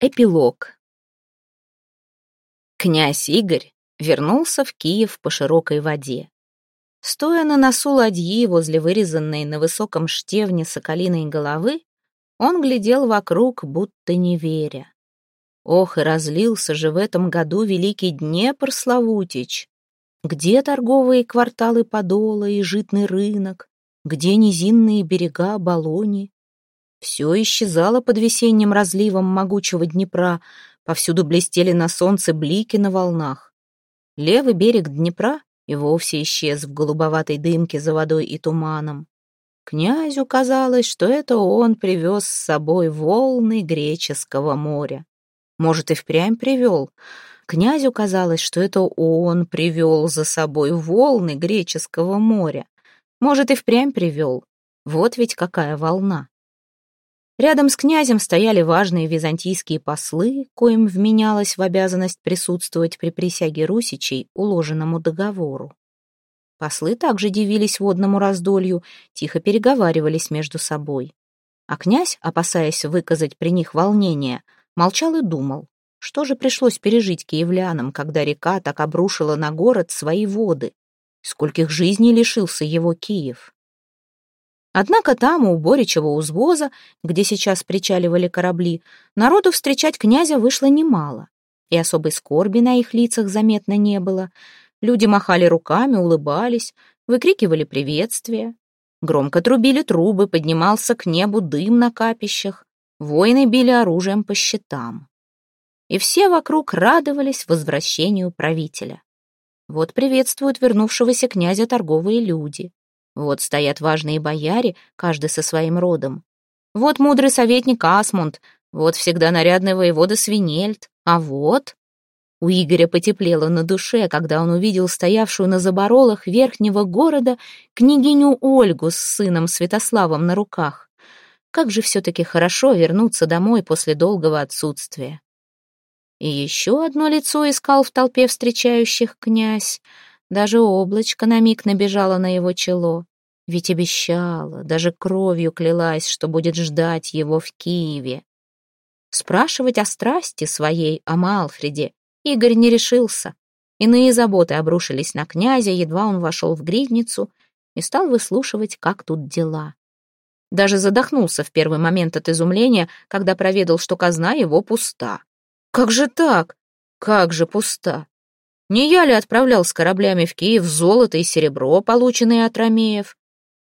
Эпилог. Князь Игорь вернулся в Киев по широкой воде. Стоя на носу ладьи возле вырезанной на высоком штевне соколиной головы, он глядел вокруг, будто не веря. Ох, и разлился же в этом году великий Днепр Славутич. Где торговые кварталы Подола и житный рынок? Где низинные берега Болони? Все исчезало под весенним разливом могучего Днепра, повсюду блестели на солнце блики на волнах. Левый берег Днепра и вовсе исчез в голубоватой дымке за водой и туманом. Князю казалось, что это он привез с собой волны греческого моря. Может, и впрямь привел. Князю казалось, что это он привел за собой волны греческого моря. Может, и впрямь привел. Вот ведь какая волна. Рядом с князем стояли важные византийские послы, коим вменялось в обязанность присутствовать при присяге русичей уложенному договору. Послы также дивились водному раздолью, тихо переговаривались между собой. А князь, опасаясь выказать при них волнение, молчал и думал, что же пришлось пережить киевлянам, когда река так обрушила на город свои воды, скольких жизней лишился его Киев. Однако там, у Боричева узвоза, где сейчас причаливали корабли, народу встречать князя вышло немало, и особой скорби на их лицах заметно не было. Люди махали руками, улыбались, выкрикивали приветствия. Громко трубили трубы, поднимался к небу дым на капищах, воины били оружием по щитам. И все вокруг радовались возвращению правителя. Вот приветствуют вернувшегося князя торговые люди. Вот стоят важные бояре, каждый со своим родом. Вот мудрый советник Асмунд, вот всегда нарядный воевода Свинельд, а вот... У Игоря потеплело на душе, когда он увидел стоявшую на заборолах верхнего города княгиню Ольгу с сыном Святославом на руках. Как же все-таки хорошо вернуться домой после долгого отсутствия. И еще одно лицо искал в толпе встречающих князь. Даже облачко на миг набежало на его чело. Ведь обещала, даже кровью клялась, что будет ждать его в Киеве. Спрашивать о страсти своей, о Малфреде, Игорь не решился. Иные заботы обрушились на князя, едва он вошел в гридницу и стал выслушивать, как тут дела. Даже задохнулся в первый момент от изумления, когда проведал, что казна его пуста. «Как же так? Как же пуста? Не я ли отправлял с кораблями в Киев золото и серебро, полученные от ромеев?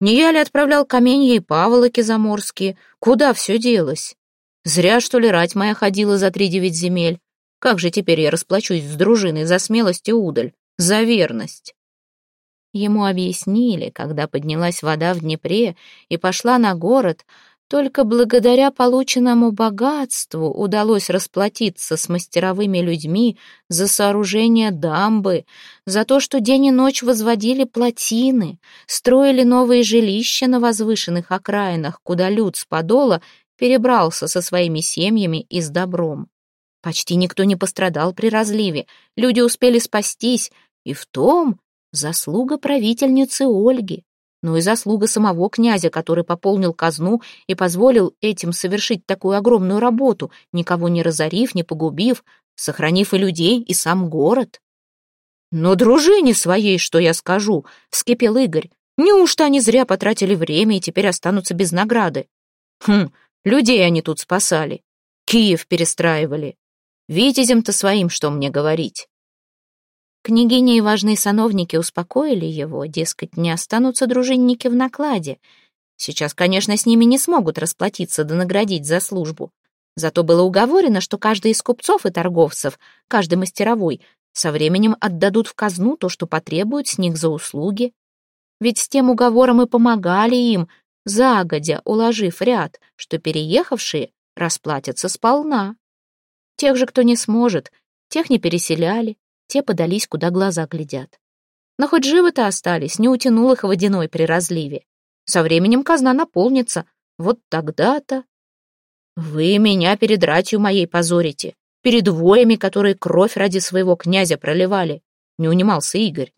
Не я ли отправлял каменья и паволоки заморские? Куда все делось? Зря, что ли, рать моя ходила за три девять земель. Как же теперь я расплачусь с дружиной за смелость и удаль, за верность? Ему объяснили, когда поднялась вода в Днепре и пошла на город, только благодаря полученному богатству удалось расплатиться с мастеровыми людьми за сооружение дамбы, за то, что день и ночь возводили плотины, строили новые жилища на возвышенных окраинах, куда люд с подола перебрался со своими семьями и с добром. Почти никто не пострадал при разливе, люди успели спастись, и в том заслуга правительницы Ольги но и заслуга самого князя, который пополнил казну и позволил этим совершить такую огромную работу, никого не разорив, не погубив, сохранив и людей, и сам город. «Но дружине своей, что я скажу?» — вскипел Игорь. «Неужто они зря потратили время и теперь останутся без награды?» «Хм, людей они тут спасали. Киев перестраивали. Витязем-то своим что мне говорить?» Княгиня и важные сановники успокоили его, дескать, не останутся дружинники в накладе. Сейчас, конечно, с ними не смогут расплатиться да наградить за службу. Зато было уговорено, что каждый из купцов и торговцев, каждый мастеровой, со временем отдадут в казну то, что потребуют с них за услуги. Ведь с тем уговором и помогали им, загодя уложив ряд, что переехавшие расплатятся сполна. Тех же, кто не сможет, тех не переселяли, те подались, куда глаза глядят. Но хоть живы-то остались, не утянул их водяной при разливе. Со временем казна наполнится. Вот тогда-то... Вы меня перед ратью моей позорите, перед воями, которые кровь ради своего князя проливали, не унимался Игорь.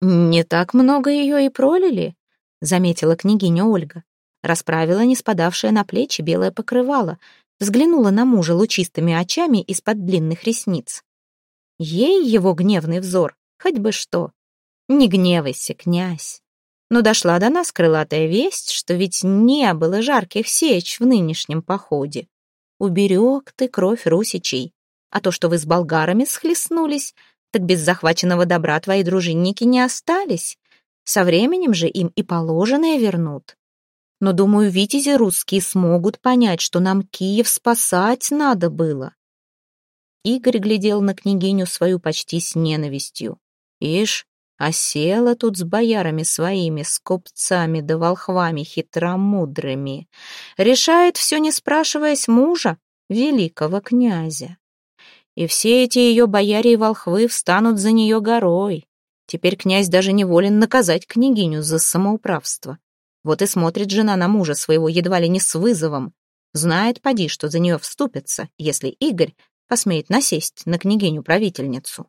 Не так много ее и пролили, заметила княгиня Ольга. Расправила не спадавшее на плечи белое покрывало. взглянула на мужа лучистыми очами из-под длинных ресниц. Ей его гневный взор, хоть бы что. Не гневайся, князь. Но дошла до нас крылатая весть, что ведь не было жарких сеч в нынешнем походе. Уберег ты кровь русичей, а то, что вы с болгарами схлестнулись, так без захваченного добра твои дружинники не остались. Со временем же им и положенное вернут. Но, думаю, витязи русские смогут понять, что нам Киев спасать надо было. Игорь глядел на княгиню свою почти с ненавистью. Ишь, осела тут с боярами своими, с купцами да волхвами хитромудрыми. Решает все, не спрашиваясь мужа, великого князя. И все эти ее бояре и волхвы встанут за нее горой. Теперь князь даже не волен наказать княгиню за самоуправство. Вот и смотрит жена на мужа своего едва ли не с вызовом. Знает, поди, что за нее вступится, если Игорь посмеет насесть на княгиню-правительницу.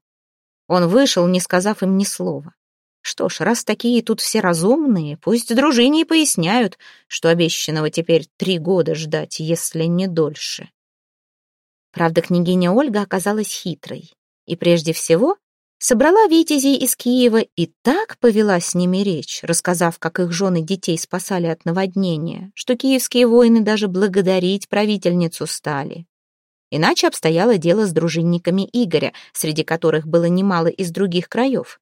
Он вышел, не сказав им ни слова. Что ж, раз такие тут все разумные, пусть дружине и поясняют, что обещанного теперь три года ждать, если не дольше. Правда, княгиня Ольга оказалась хитрой. И прежде всего собрала витязей из Киева и так повела с ними речь, рассказав, как их жены детей спасали от наводнения, что киевские воины даже благодарить правительницу стали. Иначе обстояло дело с дружинниками Игоря, среди которых было немало из других краев.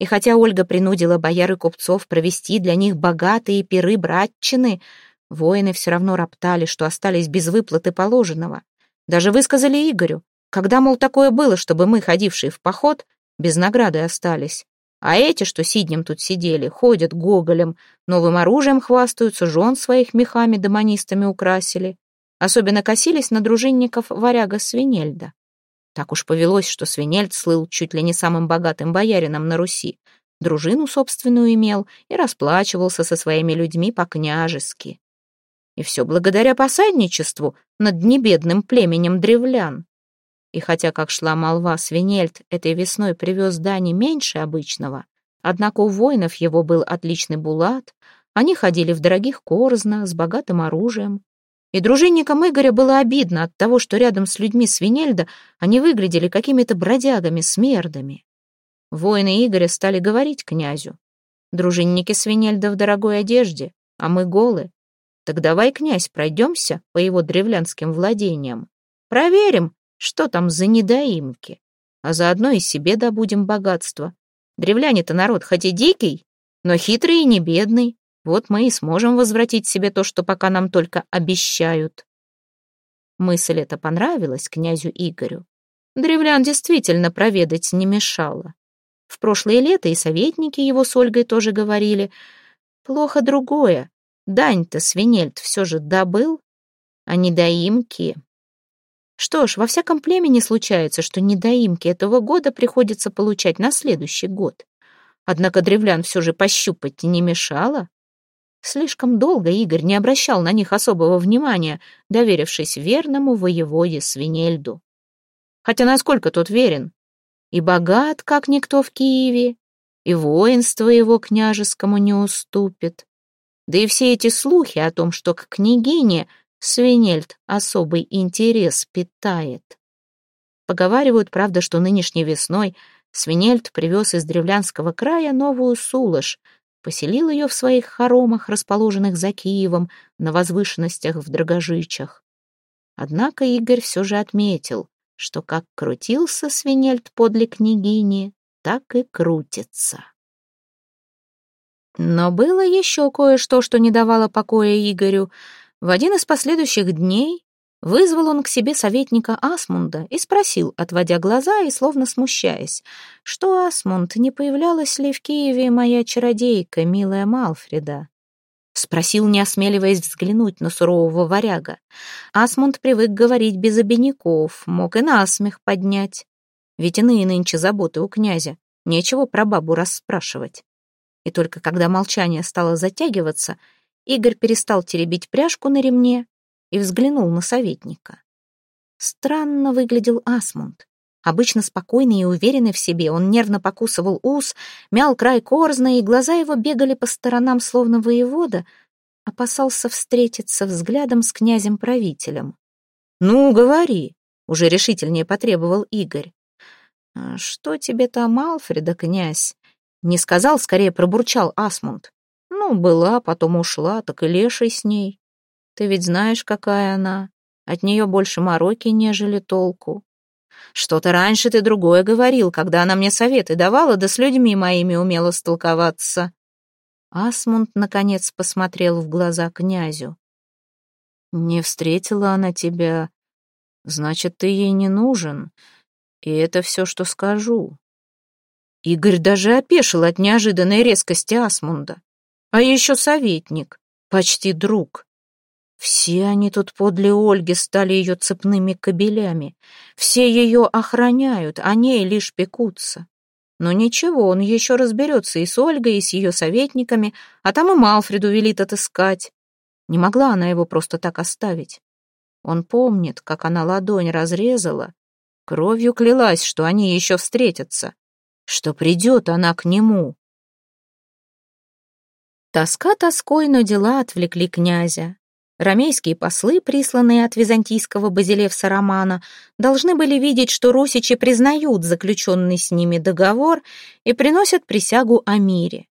И хотя Ольга принудила бояр и купцов провести для них богатые пиры братчины, воины все равно роптали, что остались без выплаты положенного. Даже высказали Игорю, когда, мол, такое было, чтобы мы, ходившие в поход, без награды остались. А эти, что сиднем тут сидели, ходят гоголем, новым оружием хвастаются, жен своих мехами домонистами украсили. Особенно косились на дружинников варяга Свинельда. Так уж повелось, что Свинельд слыл чуть ли не самым богатым боярином на Руси. Дружину собственную имел и расплачивался со своими людьми по-княжески. И все благодаря посадничеству над небедным племенем древлян. И хотя, как шла молва, Свинельд этой весной привез дани меньше обычного, однако у воинов его был отличный булат, они ходили в дорогих корзна, с богатым оружием. И дружинникам Игоря было обидно от того, что рядом с людьми Свинельда они выглядели какими-то бродягами, смердами. Воины Игоря стали говорить князю. Дружинники Свинельда в дорогой одежде, а мы голы. Так давай, князь, пройдемся по его древлянским владениям. Проверим, что там за недоимки? А заодно и себе добудем богатство. Древляне-то народ хоть и дикий, но хитрый и не бедный. Вот мы и сможем возвратить себе то, что пока нам только обещают. Мысль эта понравилась князю Игорю. Древлян действительно проведать не мешало. В прошлое лето и советники его с Ольгой тоже говорили. Плохо другое. Дань-то свинельт все же добыл, а недоимки что ж, во всяком племени случается, что недоимки этого года приходится получать на следующий год. Однако древлян все же пощупать не мешало. Слишком долго Игорь не обращал на них особого внимания, доверившись верному воеводе Свинельду. Хотя насколько тот верен? И богат, как никто в Киеве, и воинство его княжескому не уступит. Да и все эти слухи о том, что к княгине Свинельд особый интерес питает. Поговаривают, правда, что нынешней весной Свинельд привез из древлянского края новую Сулыш, поселил ее в своих хоромах, расположенных за Киевом, на возвышенностях в Драгожичах. Однако Игорь все же отметил, что как крутился Свинельд подле княгини, так и крутится. Но было еще кое-что, что не давало покоя Игорю — в один из последующих дней вызвал он к себе советника Асмунда и спросил, отводя глаза и словно смущаясь, что Асмунд, не появлялась ли в Киеве моя чародейка, милая Малфреда? Спросил, не осмеливаясь взглянуть на сурового варяга. Асмунд привык говорить без обиняков, мог и насмех поднять. Ведь иные нынче заботы у князя, нечего про бабу расспрашивать. И только когда молчание стало затягиваться, Игорь перестал теребить пряжку на ремне и взглянул на советника. Странно выглядел Асмунд. Обычно спокойный и уверенный в себе, он нервно покусывал ус, мял край корзна, и глаза его бегали по сторонам, словно воевода, опасался встретиться взглядом с князем-правителем. «Ну, говори», — уже решительнее потребовал Игорь. «А «Что тебе там, Алфреда, князь?» Не сказал, скорее пробурчал Асмунд. «Ну, была, потом ушла, так и леший с ней. Ты ведь знаешь, какая она. От нее больше мороки, нежели толку. Что-то раньше ты другое говорил, когда она мне советы давала, да с людьми моими умела столковаться». Асмунд, наконец, посмотрел в глаза князю. «Не встретила она тебя, значит, ты ей не нужен, и это все, что скажу». Игорь даже опешил от неожиданной резкости Асмунда. А еще советник, почти друг. Все они тут подле Ольги стали ее цепными кобелями. Все ее охраняют, о ней лишь пекутся. Но ничего, он еще разберется и с Ольгой, и с ее советниками, а там и Малфреду велит отыскать. Не могла она его просто так оставить. Он помнит, как она ладонь разрезала, кровью клялась, что они еще встретятся, что придет она к нему. Тоска тоской, но дела отвлекли князя. Ромейские послы, присланные от византийского базилевса Романа, должны были видеть, что русичи признают заключенный с ними договор и приносят присягу о мире.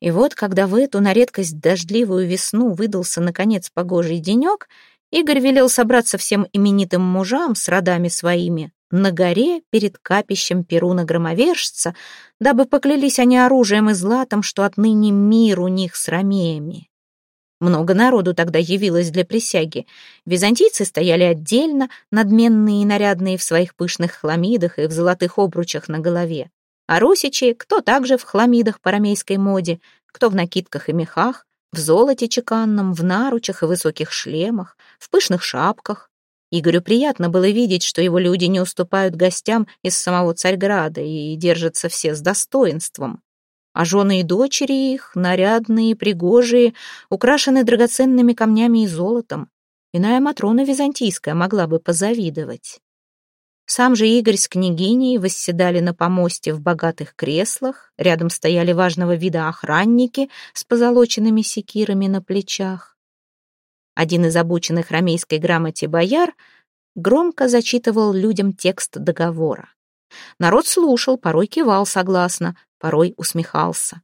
И вот, когда в эту на редкость дождливую весну выдался, наконец, погожий денек, Игорь велел собраться всем именитым мужам с родами своими на горе перед капищем Перуна-громовержца, дабы поклялись они оружием и златом, что отныне мир у них с ромеями. Много народу тогда явилось для присяги. Византийцы стояли отдельно, надменные и нарядные в своих пышных хламидах и в золотых обручах на голове. А русичи, кто также в хламидах по ромейской моде, кто в накидках и мехах, в золоте чеканном, в наручах и высоких шлемах, в пышных шапках. Игорю приятно было видеть, что его люди не уступают гостям из самого Царьграда и держатся все с достоинством а жены и дочери их, нарядные, пригожие, украшены драгоценными камнями и золотом. Иная Матрона Византийская могла бы позавидовать. Сам же Игорь с княгиней восседали на помосте в богатых креслах, рядом стояли важного вида охранники с позолоченными секирами на плечах. Один из обученных ромейской грамоте бояр громко зачитывал людям текст договора. Народ слушал, порой кивал согласно, порой усмехался.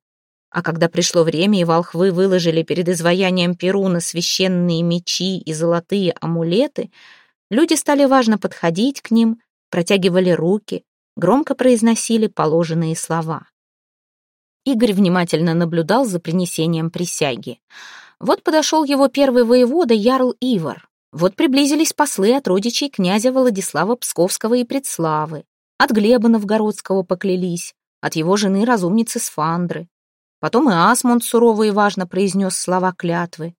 А когда пришло время, и волхвы выложили перед изваянием Перуна священные мечи и золотые амулеты, люди стали важно подходить к ним, протягивали руки, громко произносили положенные слова. Игорь внимательно наблюдал за принесением присяги. Вот подошел его первый воевода Ярл Ивар. Вот приблизились послы от родичей князя Владислава Псковского и Предславы. От Глеба Новгородского поклялись от его жены разумницы Сфандры. Потом и Асмунд сурово и важно произнес слова клятвы.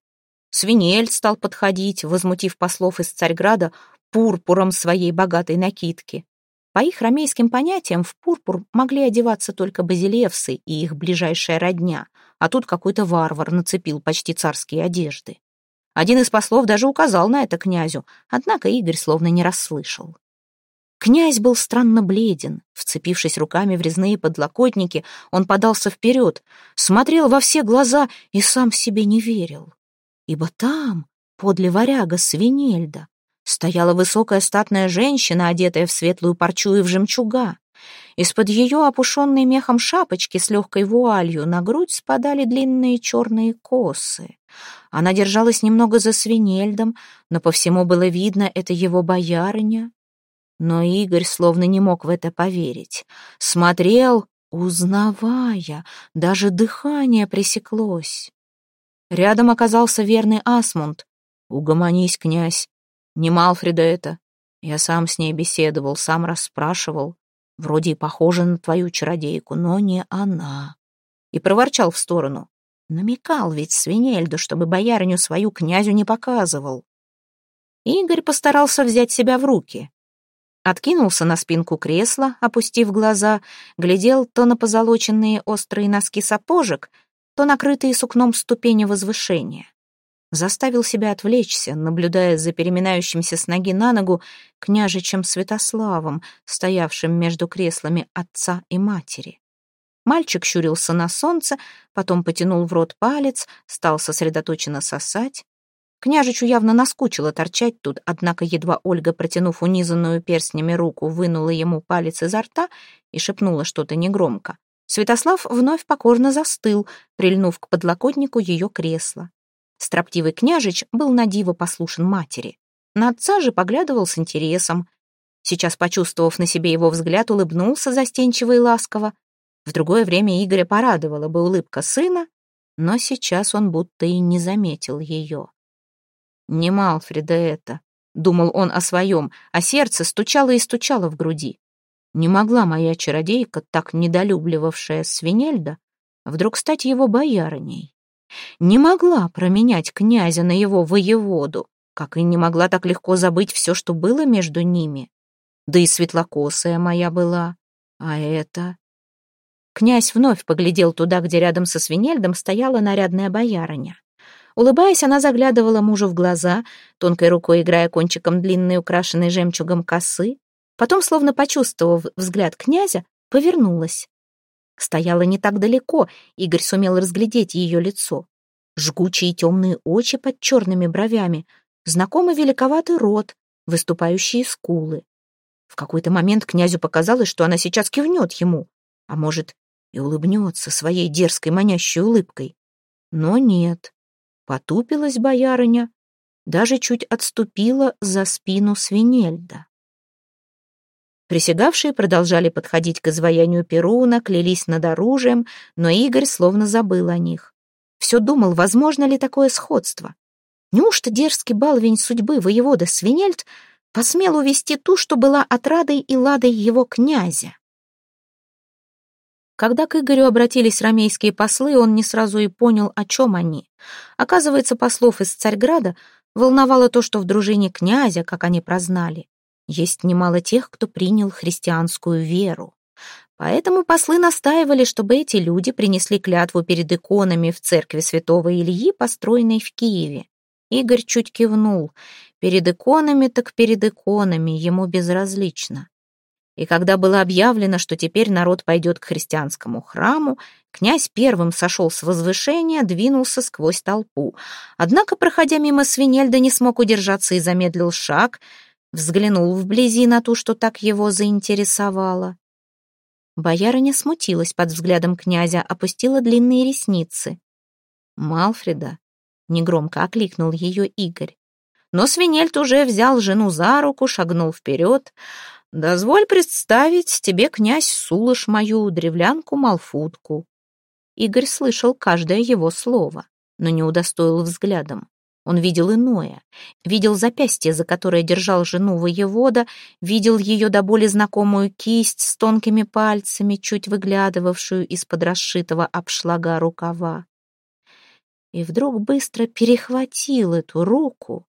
Свинель стал подходить, возмутив послов из Царьграда пурпуром своей богатой накидки. По их ромейским понятиям в пурпур могли одеваться только базилевсы и их ближайшая родня, а тут какой-то варвар нацепил почти царские одежды. Один из послов даже указал на это князю, однако Игорь словно не расслышал. Князь был странно бледен. Вцепившись руками в резные подлокотники, он подался вперед, смотрел во все глаза и сам себе не верил. Ибо там, подле варяга Свинельда, стояла высокая статная женщина, одетая в светлую парчу и в жемчуга. Из-под ее опушенной мехом шапочки с легкой вуалью на грудь спадали длинные черные косы. Она держалась немного за свинельдом, но по всему было видно, это его боярыня. Но Игорь словно не мог в это поверить. Смотрел, узнавая, даже дыхание пресеклось. Рядом оказался верный Асмунд. «Угомонись, князь. Не Малфреда это. Я сам с ней беседовал, сам расспрашивал. Вроде и похожа на твою чародейку, но не она». И проворчал в сторону. Намекал ведь Свинельду, чтобы боярыню свою князю не показывал. Игорь постарался взять себя в руки. Откинулся на спинку кресла, опустив глаза, глядел то на позолоченные острые носки сапожек, то накрытые сукном ступени возвышения. Заставил себя отвлечься, наблюдая за переминающимся с ноги на ногу княжичем Святославом, стоявшим между креслами отца и матери. Мальчик щурился на солнце, потом потянул в рот палец, стал сосредоточенно сосать. Княжичу явно наскучило торчать тут, однако едва Ольга, протянув унизанную перстнями руку, вынула ему палец изо рта и шепнула что-то негромко. Святослав вновь покорно застыл, прильнув к подлокотнику ее кресла. Строптивый княжич был на диво послушен матери. На отца же поглядывал с интересом. Сейчас, почувствовав на себе его взгляд, улыбнулся застенчиво и ласково. В другое время Игоря порадовала бы улыбка сына, но сейчас он будто и не заметил ее. «Не Малфреда это», — думал он о своем, а сердце стучало и стучало в груди. Не могла моя чародейка, так недолюбливавшая Свинельда, вдруг стать его боярыней. Не могла променять князя на его воеводу, как и не могла так легко забыть все, что было между ними. Да и светлокосая моя была. А это... Князь вновь поглядел туда, где рядом со Свинельдом стояла нарядная боярыня. Улыбаясь, она заглядывала мужу в глаза, тонкой рукой играя кончиком длинной, украшенной жемчугом косы. Потом, словно почувствовав взгляд князя, повернулась. Стояла не так далеко, Игорь сумел разглядеть ее лицо. Жгучие темные очи под черными бровями, знакомый великоватый рот, выступающие скулы. В какой-то момент князю показалось, что она сейчас кивнет ему, а может, и улыбнется своей дерзкой манящей улыбкой. Но нет, потупилась боярыня, даже чуть отступила за спину свинельда. Присягавшие продолжали подходить к изваянию Перуна, клялись над оружием, но Игорь словно забыл о них. Все думал, возможно ли такое сходство. Неужто дерзкий баловень судьбы воевода Свинельд посмел увести ту, что была отрадой и ладой его князя? Когда к Игорю обратились рамейские послы, он не сразу и понял, о чем они. Оказывается, послов из Царьграда волновало то, что в дружине князя, как они прознали, есть немало тех, кто принял христианскую веру. Поэтому послы настаивали, чтобы эти люди принесли клятву перед иконами в церкви святого Ильи, построенной в Киеве. Игорь чуть кивнул. Перед иконами так перед иконами, ему безразлично. И когда было объявлено, что теперь народ пойдет к христианскому храму, князь первым сошел с возвышения, двинулся сквозь толпу. Однако, проходя мимо Свинельда, не смог удержаться и замедлил шаг — взглянул вблизи на ту, что так его заинтересовало. Боярыня смутилась под взглядом князя, опустила длинные ресницы. «Малфреда», — негромко окликнул ее Игорь. Но Свинельт уже взял жену за руку, шагнул вперед. «Дозволь представить тебе, князь, Сулыш мою, древлянку Малфутку». Игорь слышал каждое его слово, но не удостоил взглядом. Он видел иное, видел запястье, за которое держал жену воевода, видел ее до боли знакомую кисть с тонкими пальцами, чуть выглядывавшую из-под расшитого обшлага рукава. И вдруг быстро перехватил эту руку,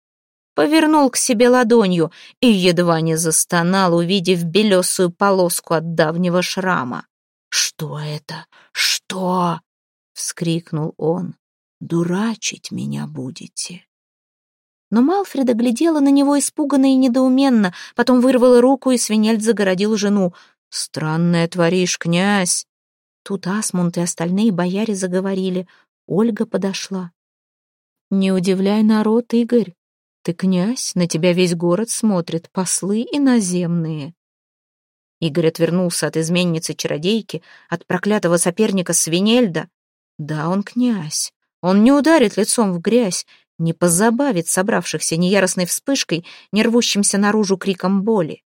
повернул к себе ладонью и едва не застонал, увидев белесую полоску от давнего шрама. «Что это? Что?» — вскрикнул он дурачить меня будете». Но Малфреда глядела на него испуганно и недоуменно, потом вырвала руку, и свинельд загородил жену. «Странное творишь, князь!» Тут Асмунд и остальные бояре заговорили. Ольга подошла. «Не удивляй народ, Игорь. Ты князь, на тебя весь город смотрит, послы иноземные». Игорь отвернулся от изменницы-чародейки, от проклятого соперника Свинельда. Да, он князь, он не ударит лицом в грязь, не позабавит собравшихся ни яростной вспышкой, ни рвущимся наружу криком боли.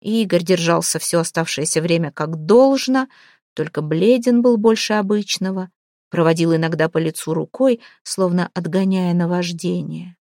Игорь держался все оставшееся время как должно, только бледен был больше обычного, проводил иногда по лицу рукой, словно отгоняя наваждение.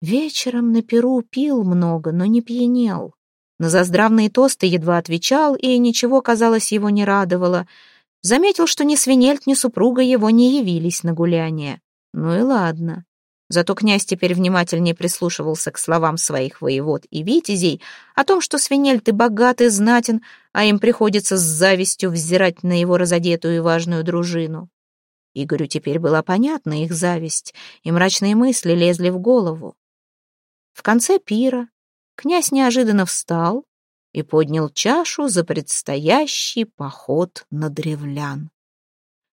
Вечером на перу пил много, но не пьянел. На заздравные тосты едва отвечал, и ничего, казалось, его не радовало — Заметил, что ни свинельт, ни супруга его не явились на гуляние. Ну и ладно. Зато князь теперь внимательнее прислушивался к словам своих воевод и витязей о том, что свинельт и богат и знатен, а им приходится с завистью взирать на его разодетую и важную дружину. Игорю теперь была понятна их зависть, и мрачные мысли лезли в голову. В конце пира князь неожиданно встал, и поднял чашу за предстоящий поход на древлян.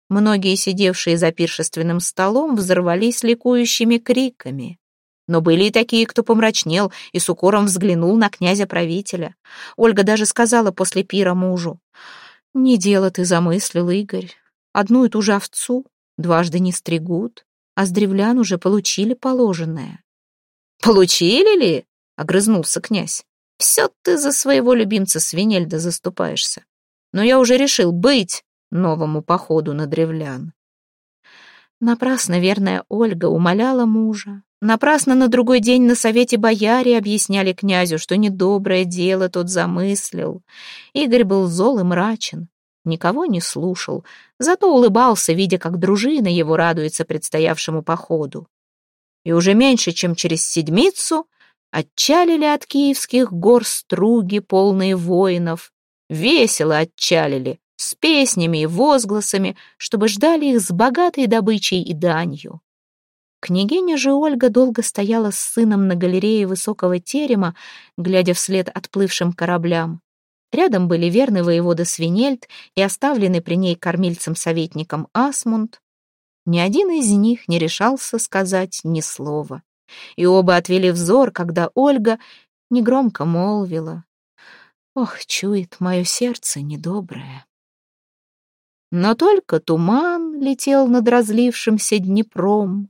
Многие, сидевшие за пиршественным столом, взорвались ликующими криками. Но были и такие, кто помрачнел и с укором взглянул на князя-правителя. Ольга даже сказала после пира мужу, «Не дело ты замыслил, Игорь. Одну и ту же овцу дважды не стригут, а с древлян уже получили положенное». «Получили ли?» — огрызнулся князь. «Все ты за своего любимца Свинельда заступаешься. Но я уже решил быть новому походу на древлян». Напрасно верная Ольга умоляла мужа. Напрасно на другой день на совете бояре объясняли князю, что недоброе дело тот замыслил. Игорь был зол и мрачен, никого не слушал, зато улыбался, видя, как дружина его радуется предстоявшему походу. И уже меньше, чем через седмицу, отчалили от киевских гор струги, полные воинов. Весело отчалили, с песнями и возгласами, чтобы ждали их с богатой добычей и данью. Княгиня же Ольга долго стояла с сыном на галерее высокого терема, глядя вслед отплывшим кораблям. Рядом были верный воевода Свинельд и оставленный при ней кормильцем-советником Асмунд. Ни один из них не решался сказать ни слова. И оба отвели взор, когда Ольга негромко молвила. «Ох, чует мое сердце недоброе». Но только туман летел над разлившимся Днепром,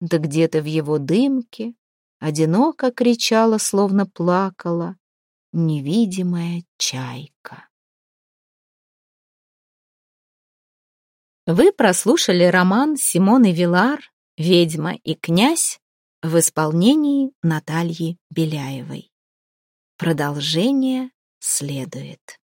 да где-то в его дымке одиноко кричала, словно плакала, невидимая чайка. Вы прослушали роман Симоны Вилар «Ведьма и князь» в исполнении Натальи Беляевой. Продолжение следует.